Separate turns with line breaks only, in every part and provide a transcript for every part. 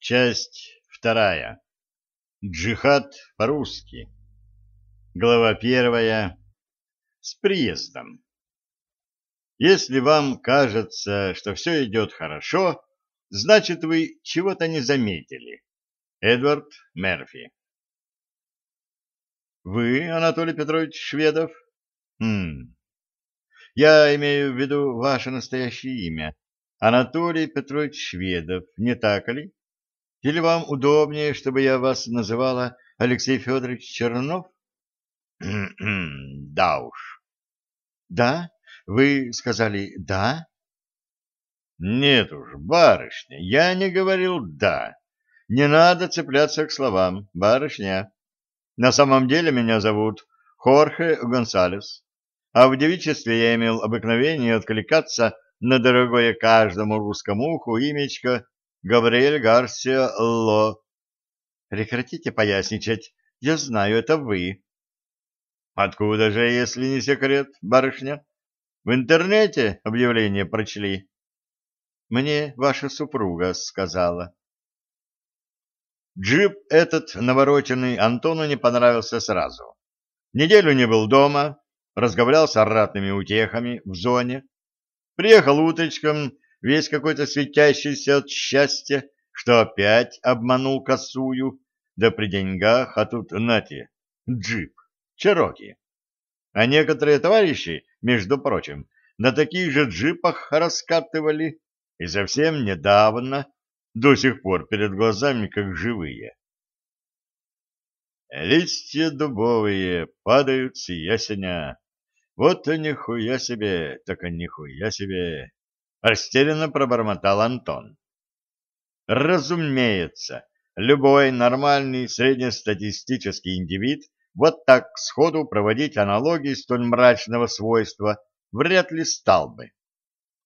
Часть вторая. Джихад по-русски. Глава первая. С приездом. Если вам кажется, что все идет хорошо, значит вы чего-то не заметили. Эдвард Мерфи. Вы, Анатолий Петрович Шведов? Хм. Я имею в виду ваше настоящее имя. Анатолий Петрович Шведов, не так ли? Или вам удобнее, чтобы я вас называла Алексей Федорович Чернов? Да уж. Да? Вы сказали «да»? Нет уж, барышня, я не говорил «да». Не надо цепляться к словам, барышня. На самом деле меня зовут Хорхе Гонсалес, а в девичестве я имел обыкновение откликаться на дорогое каждому русскому уху имечко Габриэль Гарсия Ло. Прекратите поясничать. Я знаю, это вы. Откуда же, если не секрет, барышня? В интернете объявление прочли. Мне ваша супруга сказала. Джип этот навороченный Антону не понравился сразу. Неделю не был дома, разговаривал с ратными утехами в зоне. Приехал уточком весь какой-то светящийся от счастья, что опять обманул косую, да при деньгах, а тут нате, джип, чероки. А некоторые товарищи, между прочим, на таких же джипах раскатывали, и совсем недавно, до сих пор перед глазами как живые. Листья дубовые падают с ясеня. Вот нихуя себе, так нихуя себе. Растерянно пробормотал Антон. Разумеется, любой нормальный среднестатистический индивид вот так сходу проводить аналогии столь мрачного свойства вряд ли стал бы.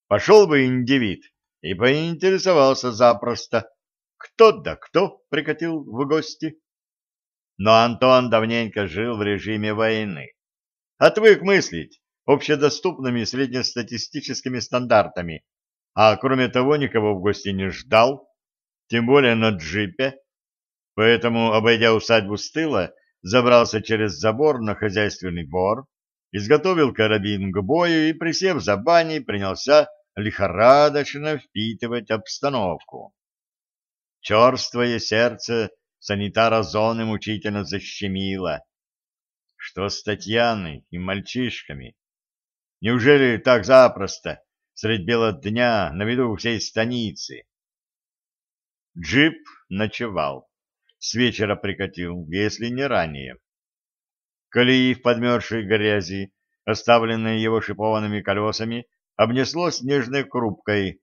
Пошел бы индивид и поинтересовался запросто, кто да кто прикатил в гости. Но Антон давненько жил в режиме войны. Отвык мыслить общедоступными среднестатистическими стандартами, а кроме того никого в гости не ждал, тем более на джипе, поэтому, обойдя усадьбу с тыла, забрался через забор на хозяйственный двор, изготовил карабин к бою и, присев за баней, принялся лихорадочно впитывать обстановку. Черствое сердце санитара зоны мучительно защемило. Что с Татьяной и мальчишками? Неужели так запросто, средь бела дня, на виду всей станицы? Джип ночевал. С вечера прикатил, если не ранее. Колеи в подмерзшей грязи, оставленные его шипованными колесами, обнесло снежной крупкой.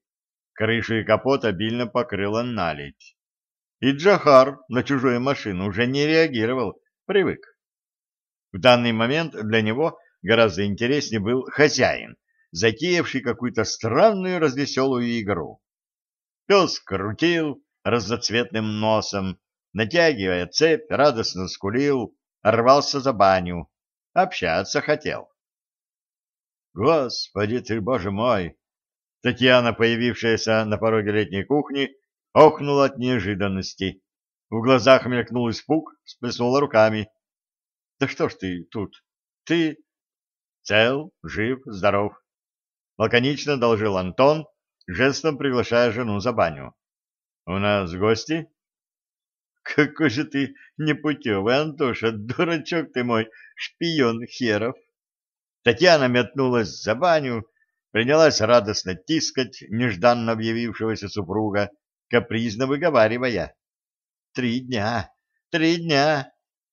Крышу и капот обильно покрыло наледь. И Джахар на чужую машину уже не реагировал, привык. В данный момент для него гораздо интереснее был хозяин, затеявший какую-то странную развеселую игру. Пес крутил разноцветным носом, натягивая цепь, радостно скулил, рвался за баню, общаться хотел. «Господи ты, боже мой!» Татьяна, появившаяся на пороге летней кухни, охнула от неожиданности. В глазах мелькнул испуг, сплеснула руками. «Да что ж ты тут? Ты Цел, жив, здоров. Лаконично должил Антон, жестом приглашая жену за баню. У нас гости? Какой же ты непутевый, Антоша, дурачок ты мой, шпион херов. Татьяна метнулась за баню, принялась радостно тискать нежданно объявившегося супруга, капризно выговаривая. Три дня, три дня,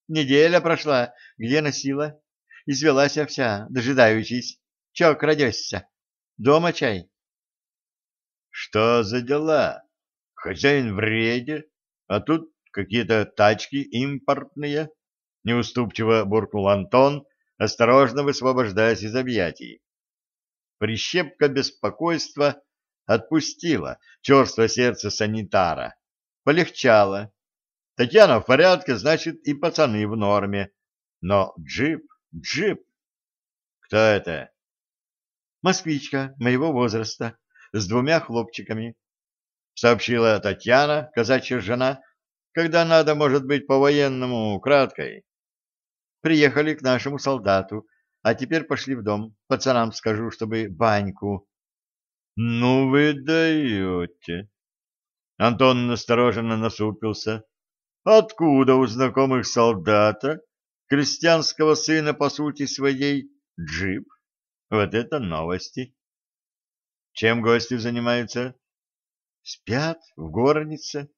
неделя прошла, где носила? Извелась вся, дожидаючись. Чё крадешься? Дома чай? Что за дела? Хозяин в рейде, а тут какие-то тачки импортные. Неуступчиво буркнул Антон, осторожно высвобождаясь из объятий. Прищепка беспокойства отпустила черство сердце санитара. Полегчало. Татьяна в порядке, значит, и пацаны в норме. Но джип Джип. Кто это? Москвичка моего возраста, с двумя хлопчиками. сообщила Татьяна, казачья жена, когда надо, может быть, по-военному, краткой. Приехали к нашему солдату, а теперь пошли в дом. Пацанам скажу, чтобы баньку. — Ну вы даете! Антон настороженно насупился. — Откуда у знакомых солдата, крестьянского сына по сути своей, джип? Вот это новости! Чем гости занимаются? — Спят в горнице.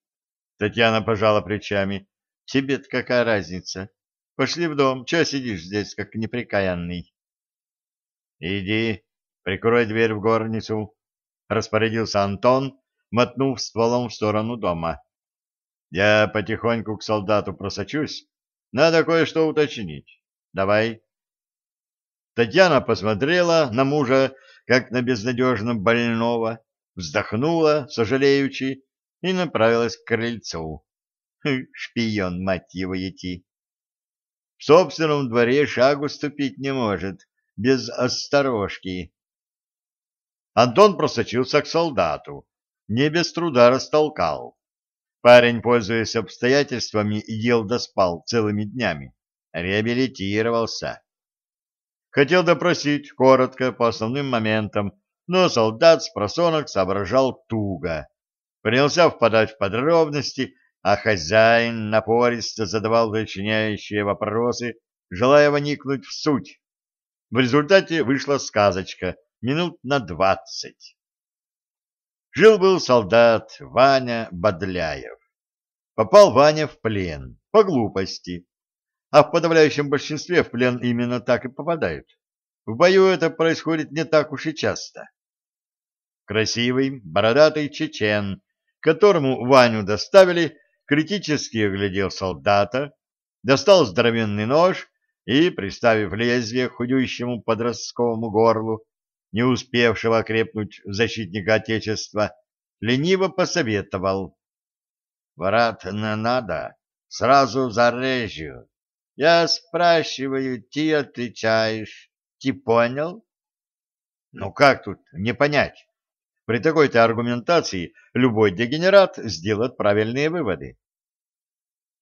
Татьяна пожала плечами. — Тебе-то какая разница? Пошли в дом. Чего сидишь здесь, как неприкаянный? — Иди, прикрой дверь в горницу, — распорядился Антон, мотнув стволом в сторону дома. — Я потихоньку к солдату просочусь. Надо кое-что уточнить. Давай. Татьяна посмотрела на мужа, как на безнадежно больного, вздохнула, сожалеючи, и направилась к крыльцу. Шпион, мать его, идти. В собственном дворе шагу ступить не может, без осторожки. Антон просочился к солдату, не без труда растолкал. Парень, пользуясь обстоятельствами, ел да спал целыми днями. Реабилитировался. Хотел допросить коротко по основным моментам, но солдат с просонок соображал туго. Принялся впадать в подробности, а хозяин напористо задавал уточняющие вопросы, желая вникнуть в суть. В результате вышла сказочка минут на двадцать. Жил-был солдат Ваня Бодляев. Попал Ваня в плен по глупости, а в подавляющем большинстве в плен именно так и попадают. В бою это происходит не так уж и часто. Красивый, бородатый чечен, которому Ваню доставили, критически оглядел солдата, достал здоровенный нож и, приставив лезвие к худющему подростковому горлу, не успевшего окрепнуть защитника Отечества, лениво посоветовал. — Врат не надо, сразу зарежу. Я спрашиваю, ты отвечаешь. Ты понял? — Ну как тут не понять? При такой-то аргументации любой дегенерат сделает правильные выводы.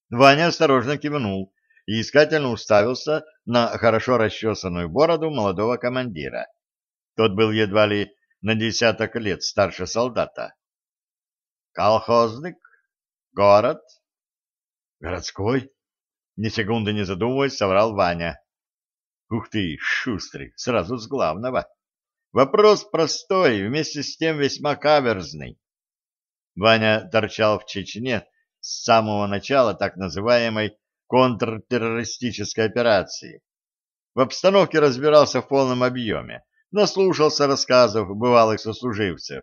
Ваня осторожно кивнул и искательно уставился на хорошо расчесанную бороду молодого командира. Тот был едва ли на десяток лет старше солдата. «Колхозник? Город?» «Городской?» Ни секунды не задумываясь, соврал Ваня. «Ух ты, шустрый, сразу с главного!» Вопрос простой, вместе с тем весьма каверзный. Ваня торчал в Чечне с самого начала так называемой контртеррористической операции. В обстановке разбирался в полном объеме, наслушался рассказов бывалых сослуживцев.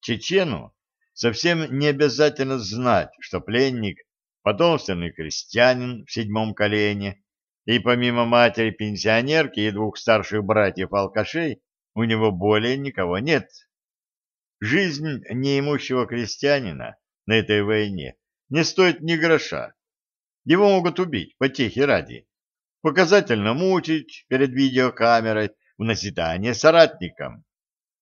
Чечену совсем не обязательно знать, что пленник — потомственный крестьянин в седьмом колене, и помимо матери-пенсионерки и двух старших братьев-алкашей у него более никого нет. Жизнь неимущего крестьянина на этой войне не стоит ни гроша. Его могут убить, потехи ради. Показательно мучить перед видеокамерой в назидание соратникам.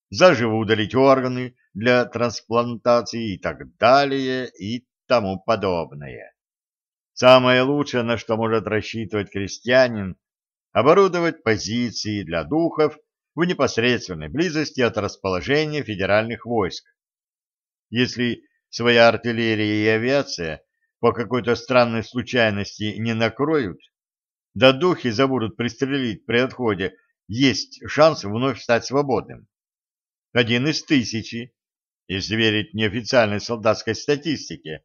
Заживо удалить органы для трансплантации и так далее и тому подобное. Самое лучшее, на что может рассчитывать крестьянин, оборудовать позиции для духов в непосредственной близости от расположения федеральных войск. Если своя артиллерия и авиация по какой-то странной случайности не накроют, да духи забудут пристрелить при отходе, есть шанс вновь стать свободным. Один из тысячи, если верить неофициальной солдатской статистике.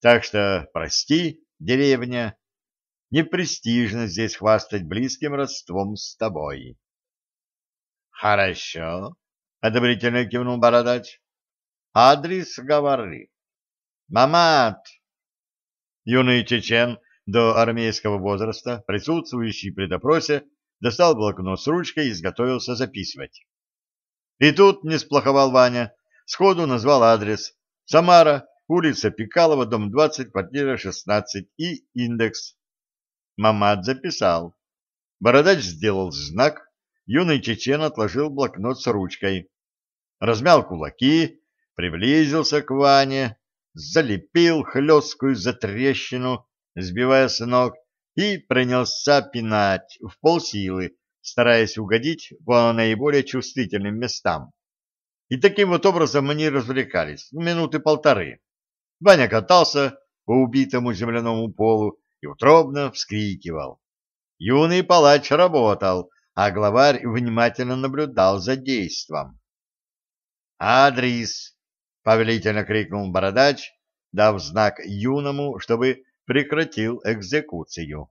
Так что прости, деревня, непрестижно здесь хвастать близким родством с тобой. Хорошо, одобрительно кивнул бородач. Адрес говори. Мамат. Юный чечен до армейского возраста, присутствующий при допросе, достал блокнот с ручкой и изготовился записывать. И тут не сплоховал Ваня, сходу назвал адрес. Самара, улица Пикалова, дом 20, квартира 16 и индекс. Мамат записал. Бородач сделал знак, юный чечен отложил блокнот с ручкой, размял кулаки, приблизился к Ване, залепил хлесткую затрещину, сбивая с ног, и принялся пинать в полсилы, стараясь угодить по наиболее чувствительным местам. И таким вот образом они развлекались минуты полторы. Ваня катался по убитому земляному полу и утробно вскрикивал. Юный палач работал, а главарь внимательно наблюдал за действом. «Адрес!» — повелительно крикнул бородач, дав знак юному, чтобы прекратил экзекуцию.